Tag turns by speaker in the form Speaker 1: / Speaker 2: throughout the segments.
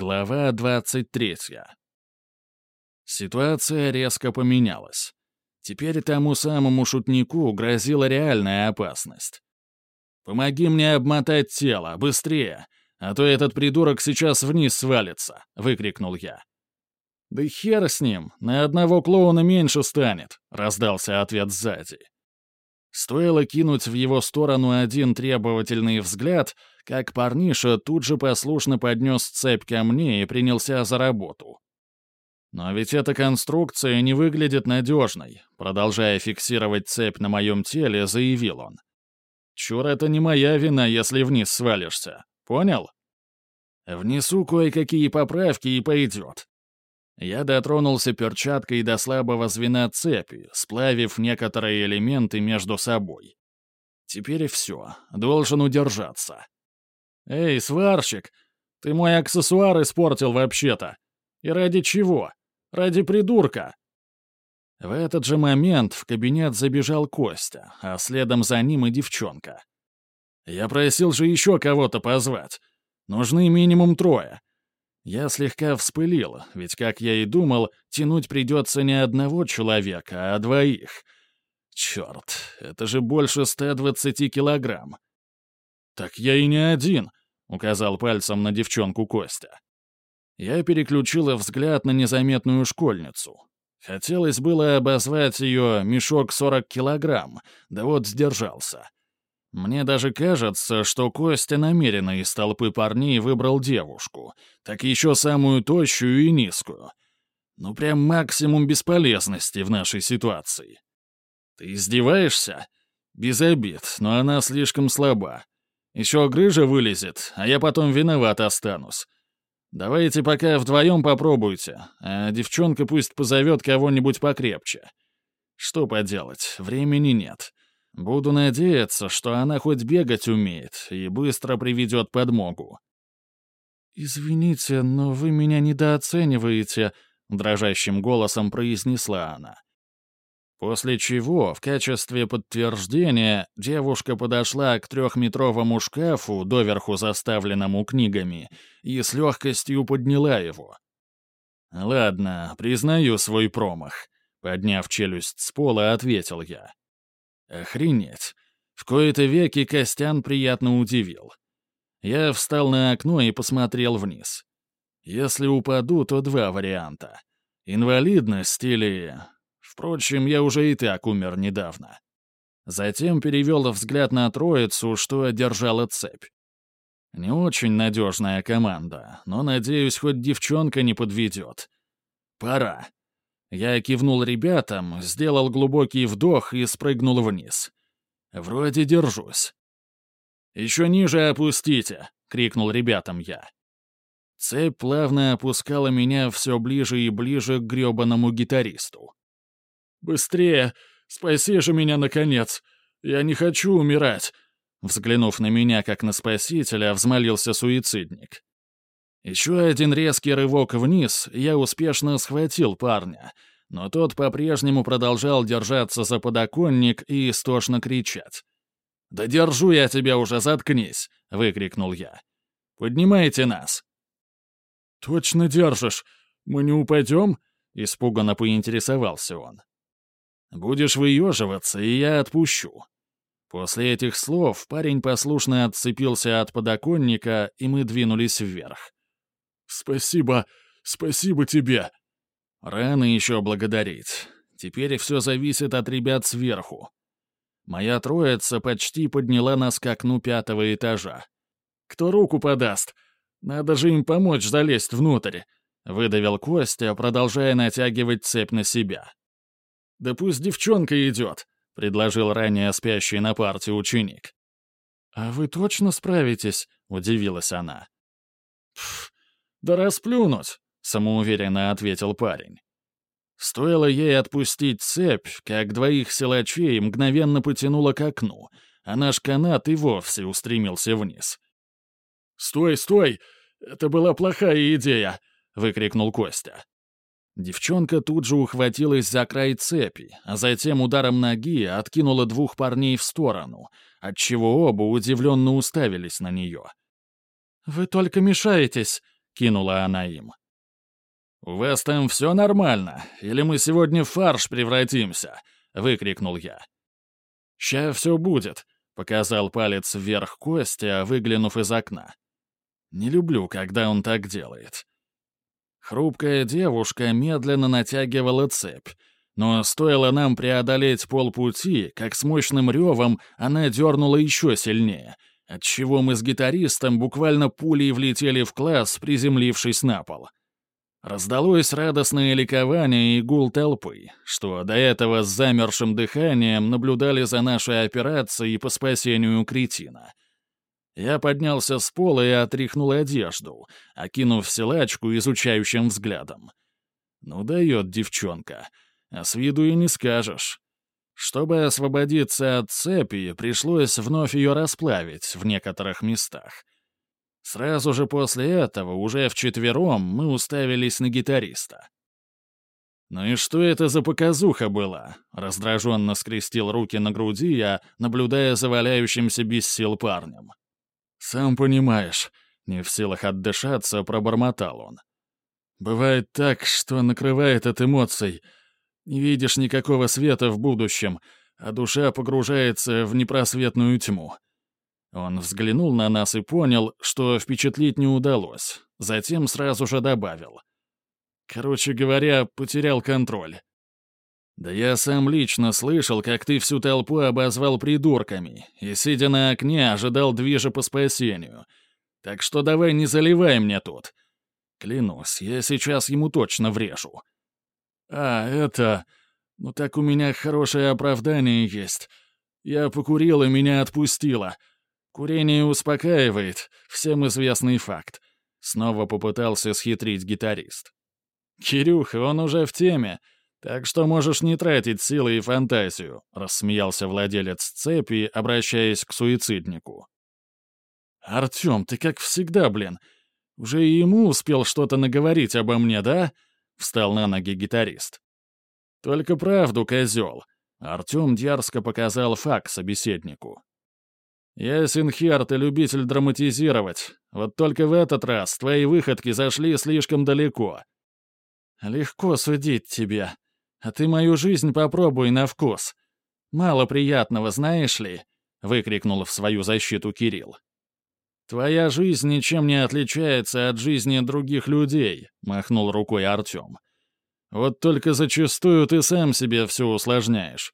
Speaker 1: Глава 23. Ситуация резко поменялась. Теперь тому самому шутнику грозила реальная опасность. «Помоги мне обмотать тело, быстрее, а то этот придурок сейчас вниз свалится», — выкрикнул я. «Да хер с ним, на одного клоуна меньше станет», — раздался ответ сзади. Стоило кинуть в его сторону один требовательный взгляд, как парниша тут же послушно поднес цепь ко мне и принялся за работу. «Но ведь эта конструкция не выглядит надежной», продолжая фиксировать цепь на моем теле, заявил он. «Чур, это не моя вина, если вниз свалишься. Понял?» «Внесу кое-какие поправки и пойдет. Я дотронулся перчаткой до слабого звена цепи, сплавив некоторые элементы между собой. Теперь все, должен удержаться. «Эй, сварщик, ты мой аксессуар испортил вообще-то. И ради чего? Ради придурка!» В этот же момент в кабинет забежал Костя, а следом за ним и девчонка. «Я просил же еще кого-то позвать. Нужны минимум трое. Я слегка вспылил, ведь, как я и думал, тянуть придется не одного человека, а двоих. Черт, это же больше 120 килограмм. «Так я и не один», — указал пальцем на девчонку Костя. Я переключила взгляд на незаметную школьницу. Хотелось было обозвать ее «мешок 40 килограмм», да вот сдержался. Мне даже кажется, что Костя намеренно из толпы парней выбрал девушку, так еще самую тощую и низкую. Ну прям максимум бесполезности в нашей ситуации. Ты издеваешься? Без обид, но она слишком слаба. Еще грыжа вылезет, а я потом виноват останусь. Давайте пока вдвоем попробуйте, а девчонка пусть позовет кого-нибудь покрепче. Что поделать, времени нет. Буду надеяться, что она хоть бегать умеет и быстро приведет подмогу. «Извините, но вы меня недооцениваете», — дрожащим голосом произнесла она. После чего, в качестве подтверждения, девушка подошла к трехметровому шкафу, доверху заставленному книгами, и с легкостью подняла его. «Ладно, признаю свой промах», — подняв челюсть с пола, ответил я. Охренеть. В кои-то веки Костян приятно удивил. Я встал на окно и посмотрел вниз. Если упаду, то два варианта. Инвалидность или... Впрочем, я уже и так умер недавно. Затем перевел взгляд на троицу, что держала цепь. Не очень надежная команда, но, надеюсь, хоть девчонка не подведет. Пора. Я кивнул ребятам, сделал глубокий вдох и спрыгнул вниз. Вроде держусь. «Еще ниже опустите!» — крикнул ребятам я. Цепь плавно опускала меня все ближе и ближе к гребаному гитаристу. «Быстрее! Спаси же меня, наконец! Я не хочу умирать!» Взглянув на меня, как на спасителя, взмолился суицидник. Еще один резкий рывок вниз, я успешно схватил парня, но тот по-прежнему продолжал держаться за подоконник и истошно кричать. «Да держу я тебя уже, заткнись!» — выкрикнул я. «Поднимайте нас!» «Точно держишь? Мы не упадем?» — испуганно поинтересовался он. «Будешь выеживаться, и я отпущу». После этих слов парень послушно отцепился от подоконника, и мы двинулись вверх. «Спасибо, спасибо тебе!» «Рано еще благодарить. Теперь все зависит от ребят сверху. Моя троица почти подняла нас к окну пятого этажа. Кто руку подаст? Надо же им помочь залезть внутрь», — выдавил Костя, продолжая натягивать цепь на себя. «Да пусть девчонка идет», — предложил ранее спящий на парте ученик. «А вы точно справитесь?» — удивилась она. «Пф, «Да расплюнуть», — самоуверенно ответил парень. Стоило ей отпустить цепь, как двоих силачей мгновенно потянуло к окну, а наш канат и вовсе устремился вниз. «Стой, стой! Это была плохая идея!» — выкрикнул Костя. Девчонка тут же ухватилась за край цепи, а затем ударом ноги откинула двух парней в сторону, отчего оба удивленно уставились на нее. «Вы только мешаетесь!» Кинула она им. «У вас там все нормально? Или мы сегодня в фарш превратимся?» — выкрикнул я. «Ща все будет», — показал палец вверх Костя, выглянув из окна. «Не люблю, когда он так делает». Хрупкая девушка медленно натягивала цепь, но стоило нам преодолеть полпути, как с мощным ревом она дернула еще сильнее, отчего мы с гитаристом буквально пулей влетели в класс, приземлившись на пол. Раздалось радостное ликование и гул толпы, что до этого с замершим дыханием наблюдали за нашей операцией по спасению кретина. Я поднялся с пола и отряхнул одежду, окинув силачку изучающим взглядом. Ну дает девчонка, а с виду и не скажешь. Чтобы освободиться от цепи, пришлось вновь ее расплавить в некоторых местах — Сразу же после этого, уже вчетвером, мы уставились на гитариста. «Ну и что это за показуха была?» — раздраженно скрестил руки на груди я, наблюдая за валяющимся без сил парнем. «Сам понимаешь», — не в силах отдышаться, пробормотал он. «Бывает так, что накрывает от эмоций. Не видишь никакого света в будущем, а душа погружается в непросветную тьму. Он взглянул на нас и понял, что впечатлить не удалось. Затем сразу же добавил. Короче говоря, потерял контроль. Да я сам лично слышал, как ты всю толпу обозвал придурками, и, сидя на окне, ожидал движа по спасению. Так что давай не заливай мне тут. Клянусь, я сейчас ему точно врежу. А, это... Ну так у меня хорошее оправдание есть. Я покурил, и меня отпустило. Курение успокаивает, всем известный факт. Снова попытался схитрить гитарист. «Кирюха, он уже в теме, так что можешь не тратить силы и фантазию», рассмеялся владелец цепи, обращаясь к суициднику. «Артем, ты как всегда, блин. Уже и ему успел что-то наговорить обо мне, да?» Встал на ноги гитарист. «Только правду, козел». Артем дерзко показал факт собеседнику. Я Синхерт и любитель драматизировать. Вот только в этот раз твои выходки зашли слишком далеко. Легко судить тебе. А ты мою жизнь попробуй на вкус. Мало приятного, знаешь ли?» — выкрикнул в свою защиту Кирилл. «Твоя жизнь ничем не отличается от жизни других людей», — махнул рукой Артем. «Вот только зачастую ты сам себе все усложняешь.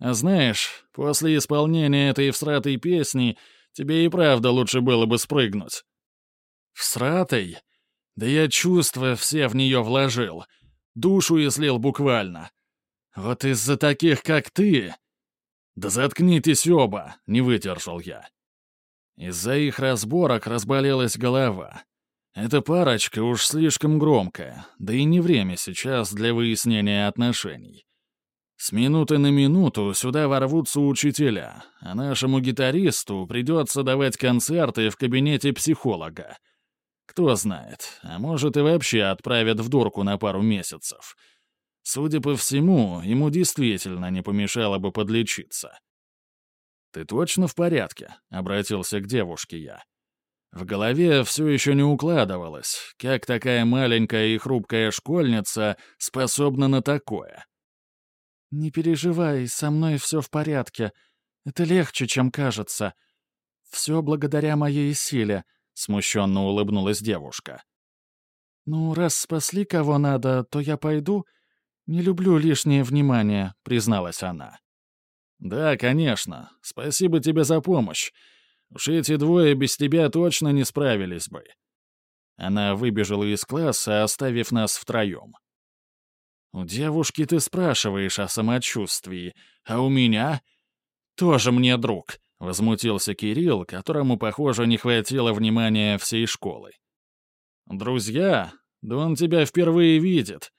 Speaker 1: А знаешь, после исполнения этой всратой песни тебе и правда лучше было бы спрыгнуть. Всратой? Да я чувства все в нее вложил. Душу излил буквально. Вот из-за таких, как ты... Да заткнитесь оба, не выдержал я. Из-за их разборок разболелась голова. Эта парочка уж слишком громкая, да и не время сейчас для выяснения отношений. С минуты на минуту сюда ворвутся учителя, а нашему гитаристу придется давать концерты в кабинете психолога. Кто знает, а может и вообще отправят в дурку на пару месяцев. Судя по всему, ему действительно не помешало бы подлечиться. «Ты точно в порядке?» — обратился к девушке я. В голове все еще не укладывалось, как такая маленькая и хрупкая школьница способна на такое — «Не переживай, со мной все в порядке. Это легче, чем кажется. Все благодаря моей силе», — смущенно улыбнулась девушка. «Ну, раз спасли кого надо, то я пойду. Не люблю лишнее внимание», — призналась она. «Да, конечно. Спасибо тебе за помощь. Уж эти двое без тебя точно не справились бы». Она выбежала из класса, оставив нас втроем. У девушки ты спрашиваешь о самочувствии, а у меня... Тоже мне друг, — возмутился Кирилл, которому, похоже, не хватило внимания всей школы. «Друзья? Да он тебя впервые видит.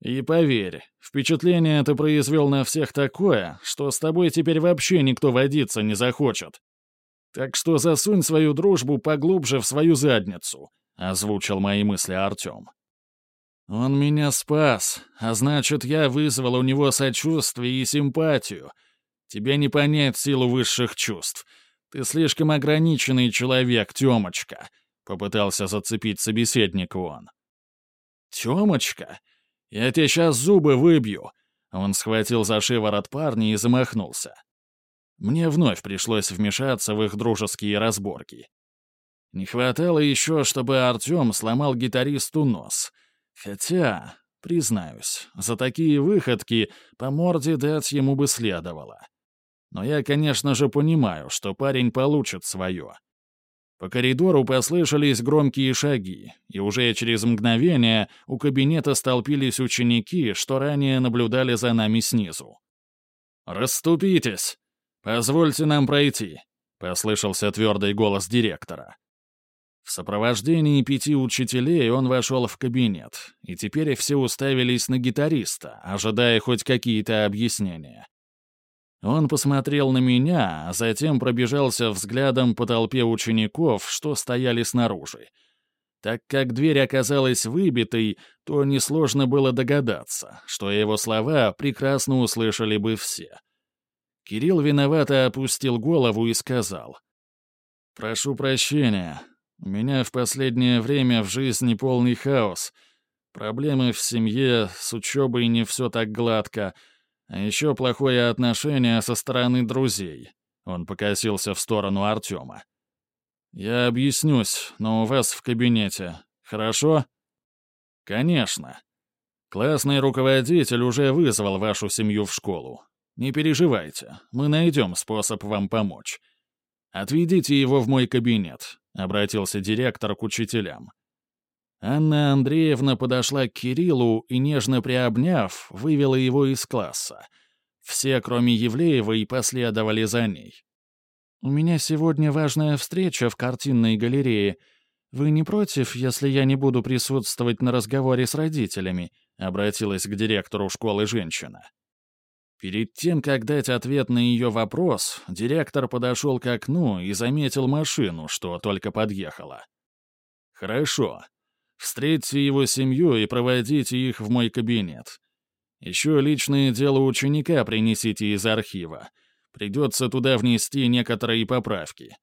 Speaker 1: И поверь, впечатление ты произвел на всех такое, что с тобой теперь вообще никто водиться не захочет. Так что засунь свою дружбу поглубже в свою задницу», — озвучил мои мысли Артем. Он меня спас, а значит, я вызвал у него сочувствие и симпатию. Тебе не понять силу высших чувств. Ты слишком ограниченный человек, Тёмочка», — попытался зацепить собеседник он. «Тёмочка, я тебе сейчас зубы выбью!» Он схватил за шиворот парня и замахнулся. Мне вновь пришлось вмешаться в их дружеские разборки. Не хватало еще, чтобы Артем сломал гитаристу нос. Хотя, признаюсь, за такие выходки по морде дать ему бы следовало. Но я, конечно же, понимаю, что парень получит свое. По коридору послышались громкие шаги, и уже через мгновение у кабинета столпились ученики, что ранее наблюдали за нами снизу. «Расступитесь! Позвольте нам пройти!» — послышался твердый голос директора. В сопровождении пяти учителей он вошел в кабинет, и теперь все уставились на гитариста, ожидая хоть какие-то объяснения. Он посмотрел на меня, а затем пробежался взглядом по толпе учеников, что стояли снаружи. Так как дверь оказалась выбитой, то несложно было догадаться, что его слова прекрасно услышали бы все. Кирилл виновато опустил голову и сказал. «Прошу прощения, у меня в последнее время в жизни полный хаос. Проблемы в семье, с учебой не все так гладко, а еще плохое отношение со стороны друзей. Он покосился в сторону Артема. «Я объяснюсь, но у вас в кабинете. Хорошо?» «Конечно. Классный руководитель уже вызвал вашу семью в школу. Не переживайте, мы найдем способ вам помочь. Отведите его в мой кабинет. — обратился директор к учителям. Анна Андреевна подошла к Кириллу и, нежно приобняв, вывела его из класса. Все, кроме Евлеевой, последовали за ней. «У меня сегодня важная встреча в картинной галерее. Вы не против, если я не буду присутствовать на разговоре с родителями?» — обратилась к директору школы женщина. Перед тем, как дать ответ на ее вопрос, директор подошел к окну и заметил машину, что только подъехала. «Хорошо. Встретьте его семью и проводите их в мой кабинет. Еще личное дело ученика принесите из архива. Придется туда внести некоторые поправки.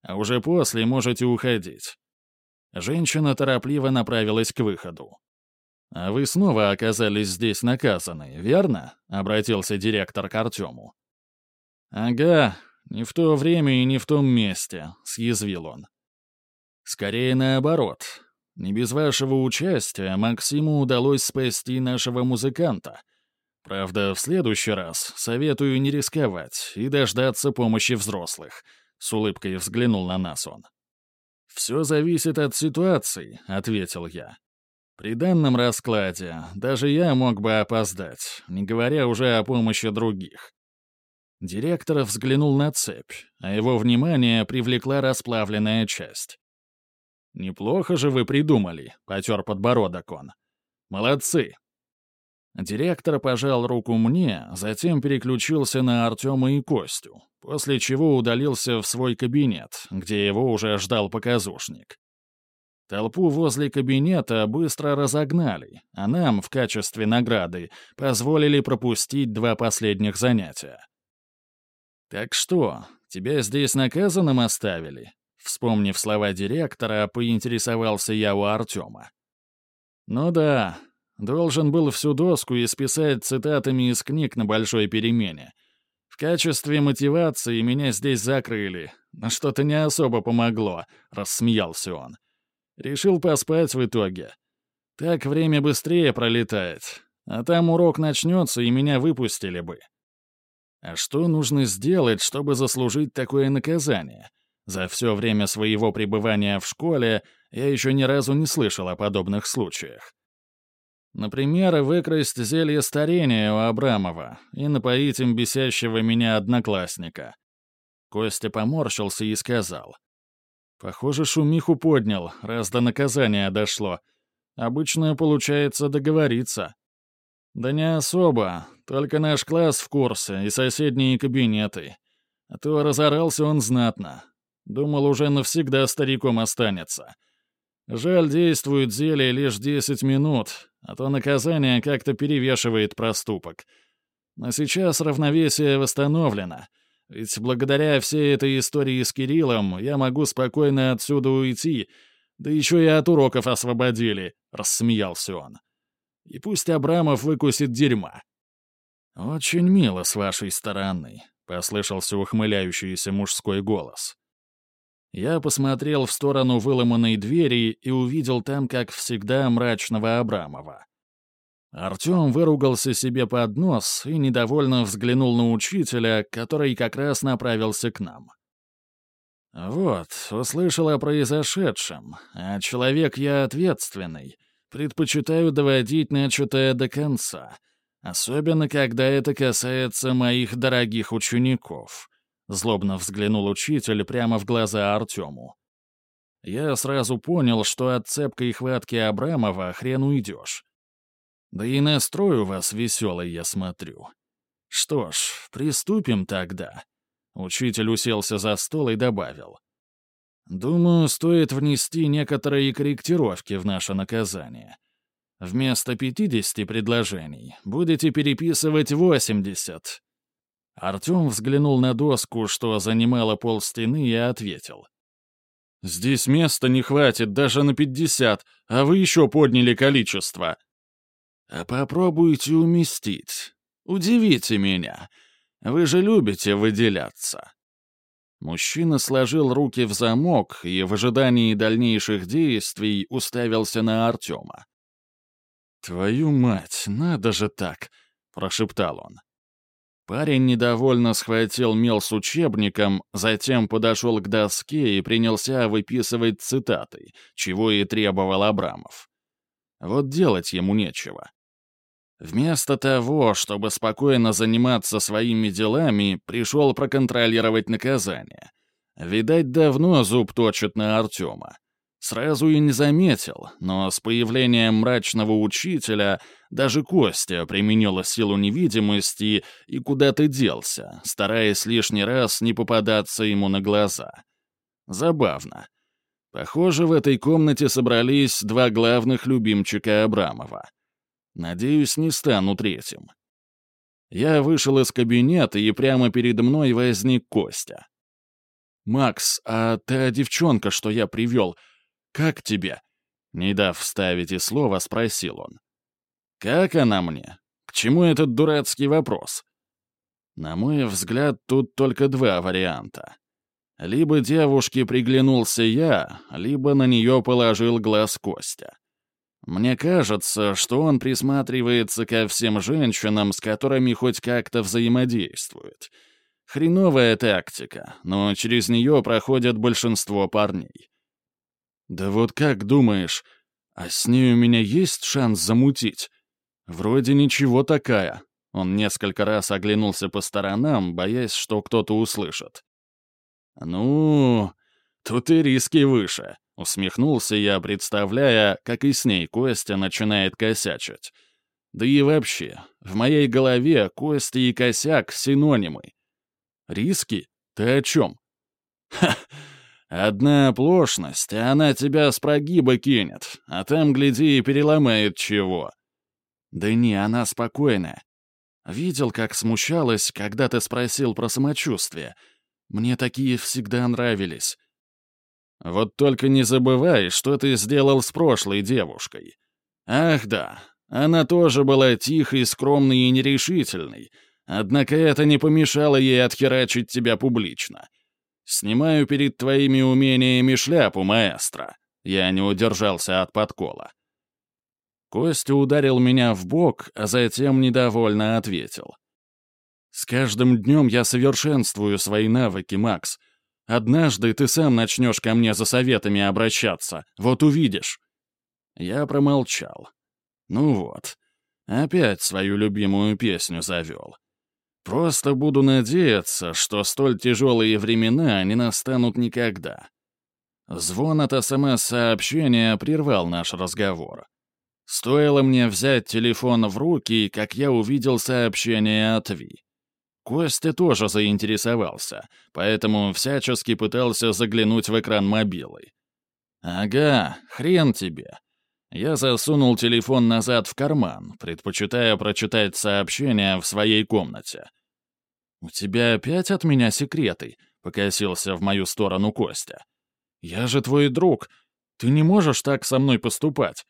Speaker 1: А уже после можете уходить». Женщина торопливо направилась к выходу. «А вы снова оказались здесь наказаны, верно?» — обратился директор к Артему. «Ага, не в то время и не в том месте», — съязвил он. «Скорее наоборот. Не без вашего участия Максиму удалось спасти нашего музыканта. Правда, в следующий раз советую не рисковать и дождаться помощи взрослых», — с улыбкой взглянул на нас он. «Все зависит от ситуации», — ответил я. При данном раскладе даже я мог бы опоздать, не говоря уже о помощи других. Директор взглянул на цепь, а его внимание привлекла расплавленная часть. «Неплохо же вы придумали», — потер подбородок он. «Молодцы». Директор пожал руку мне, затем переключился на Артема и Костю, после чего удалился в свой кабинет, где его уже ждал показушник. Толпу возле кабинета быстро разогнали, а нам в качестве награды позволили пропустить два последних занятия. «Так что, тебя здесь наказанным оставили?» Вспомнив слова директора, поинтересовался я у Артема. «Ну да, должен был всю доску исписать цитатами из книг на большой перемене. В качестве мотивации меня здесь закрыли, но что-то не особо помогло», — рассмеялся он. Решил поспать в итоге. Так время быстрее пролетает. А там урок начнется, и меня выпустили бы. А что нужно сделать, чтобы заслужить такое наказание? За все время своего пребывания в школе я еще ни разу не слышал о подобных случаях. Например, выкрасть зелье старения у Абрамова и напоить им бесящего меня одноклассника. Костя поморщился и сказал. Похоже, шумиху поднял, раз до наказания дошло. Обычно получается договориться. Да не особо, только наш класс в курсе и соседние кабинеты. А то разорался он знатно. Думал, уже навсегда стариком останется. Жаль, действует зелье лишь 10 минут, а то наказание как-то перевешивает проступок. Но сейчас равновесие восстановлено — ведь благодаря всей этой истории с Кириллом я могу спокойно отсюда уйти, Да еще и от уроков освободили», — рассмеялся он. «И пусть Абрамов выкусит дерьма». «Очень мило с вашей стороны», — послышался ухмыляющийся мужской голос. Я посмотрел в сторону выломанной двери и увидел там, как всегда, мрачного Абрамова. Артем выругался себе под нос и недовольно взглянул на учителя, который как раз направился к нам. «Вот, услышал о произошедшем, а человек я ответственный, предпочитаю доводить начатое до конца, особенно когда это касается моих дорогих учеников», — злобно взглянул учитель прямо в глаза Артему. Я сразу понял, что от цепкой хватки Абрамова хрен уйдешь. Да и настрой у вас веселый, я смотрю. Что ж, приступим тогда. Учитель уселся за стол и добавил. Думаю, стоит внести некоторые корректировки в наше наказание. Вместо 50 предложений будете переписывать 80. Артем взглянул на доску, что занимала пол стены, и ответил. «Здесь места не хватит даже на 50, а вы еще подняли количество. А попробуйте уместить. Удивите меня. Вы же любите выделяться». Мужчина сложил руки в замок и в ожидании дальнейших действий уставился на Артема. «Твою мать, надо же так!» — прошептал он. Парень недовольно схватил мел с учебником, затем подошел к доске и принялся выписывать цитаты, чего и требовал Абрамов. Вот делать ему нечего. Вместо того, чтобы спокойно заниматься своими делами, пришел проконтролировать наказание. Видать, давно зуб точит на Артема. Сразу и не заметил, но с появлением мрачного учителя даже Костя применила силу невидимости и куда-то делся, стараясь лишний раз не попадаться ему на глаза. Забавно. Похоже, в этой комнате собрались два главных любимчика Абрамова — Надеюсь, не стану третьим. Я вышел из кабинета, и прямо перед мной возник Костя. «Макс, а та девчонка, что я привел, как тебе?» Не дав вставить и слова, спросил он. «Как она мне? К чему этот дурацкий вопрос?» На мой взгляд, тут только два варианта. Либо девушке приглянулся я, либо на нее положил глаз Костя. Мне кажется, что он присматривается ко всем женщинам, с которыми хоть как-то взаимодействует. Хреновая тактика, но через нее проходят большинство парней. Да вот как думаешь, а с ней у меня есть шанс замутить? Вроде ничего такая. Он несколько раз оглянулся по сторонам, боясь, что кто-то услышит. Ну, тут и риски выше. Усмехнулся я, представляя, как и с ней Костя начинает косячить. Да и вообще, в моей голове Костя и косяк — синонимы. Риски? Ты о чем? Ха! Одна оплошность, и она тебя с прогиба кинет, а там, гляди, и переломает чего. Да не, она спокойная. Видел, как смущалась, когда ты спросил про самочувствие. Мне такие всегда нравились. Вот только не забывай, что ты сделал с прошлой девушкой. Ах да, она тоже была тихой, скромной и нерешительной, однако это не помешало ей отхерачить тебя публично. Снимаю перед твоими умениями шляпу, маэстро. Я не удержался от подкола. Костя ударил меня в бок, а затем недовольно ответил. «С каждым днем я совершенствую свои навыки, Макс. Однажды ты сам начнешь ко мне за советами обращаться, вот увидишь». Я промолчал. Ну вот, опять свою любимую песню завел. Просто буду надеяться, что столь тяжелые времена не настанут никогда. Звон от СМС-сообщения прервал наш разговор. Стоило мне взять телефон в руки, как я увидел сообщение от Ви. Костя тоже заинтересовался, поэтому всячески пытался заглянуть в экран мобилы. «Ага, хрен тебе». Я засунул телефон назад в карман, предпочитая прочитать сообщение в своей комнате. «У тебя опять от меня секреты?» — покосился в мою сторону Костя. «Я же твой друг. Ты не можешь так со мной поступать.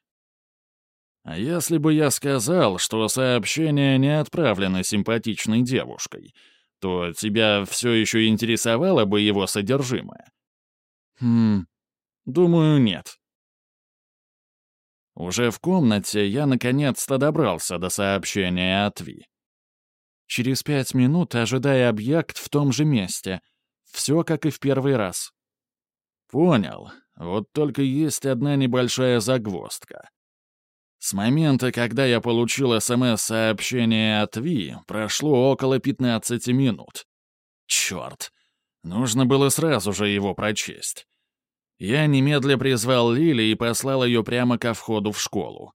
Speaker 1: А если бы я сказал, что сообщение не отправлено симпатичной девушкой, то тебя все еще интересовало бы его содержимое? Хм, думаю, нет. Уже в комнате я наконец-то добрался до сообщения от Ви. Через пять минут ожидая объект в том же месте. Все как и в первый раз. Понял. Вот только есть одна небольшая загвоздка. С момента, когда я получил СМС-сообщение от Ви, прошло около 15 минут. Черт, нужно было сразу же его прочесть. Я немедля призвал Лили и послал ее прямо ко входу в школу.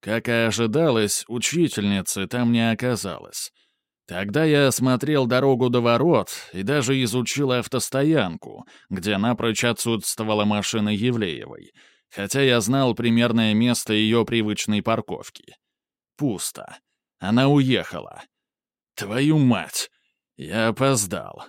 Speaker 1: Как и ожидалось, учительницы там не оказалось. Тогда я осмотрел дорогу до ворот и даже изучил автостоянку, где напрочь отсутствовала машина Евлеевой, хотя я знал примерное место ее привычной парковки. Пусто. Она уехала. Твою мать! Я опоздал.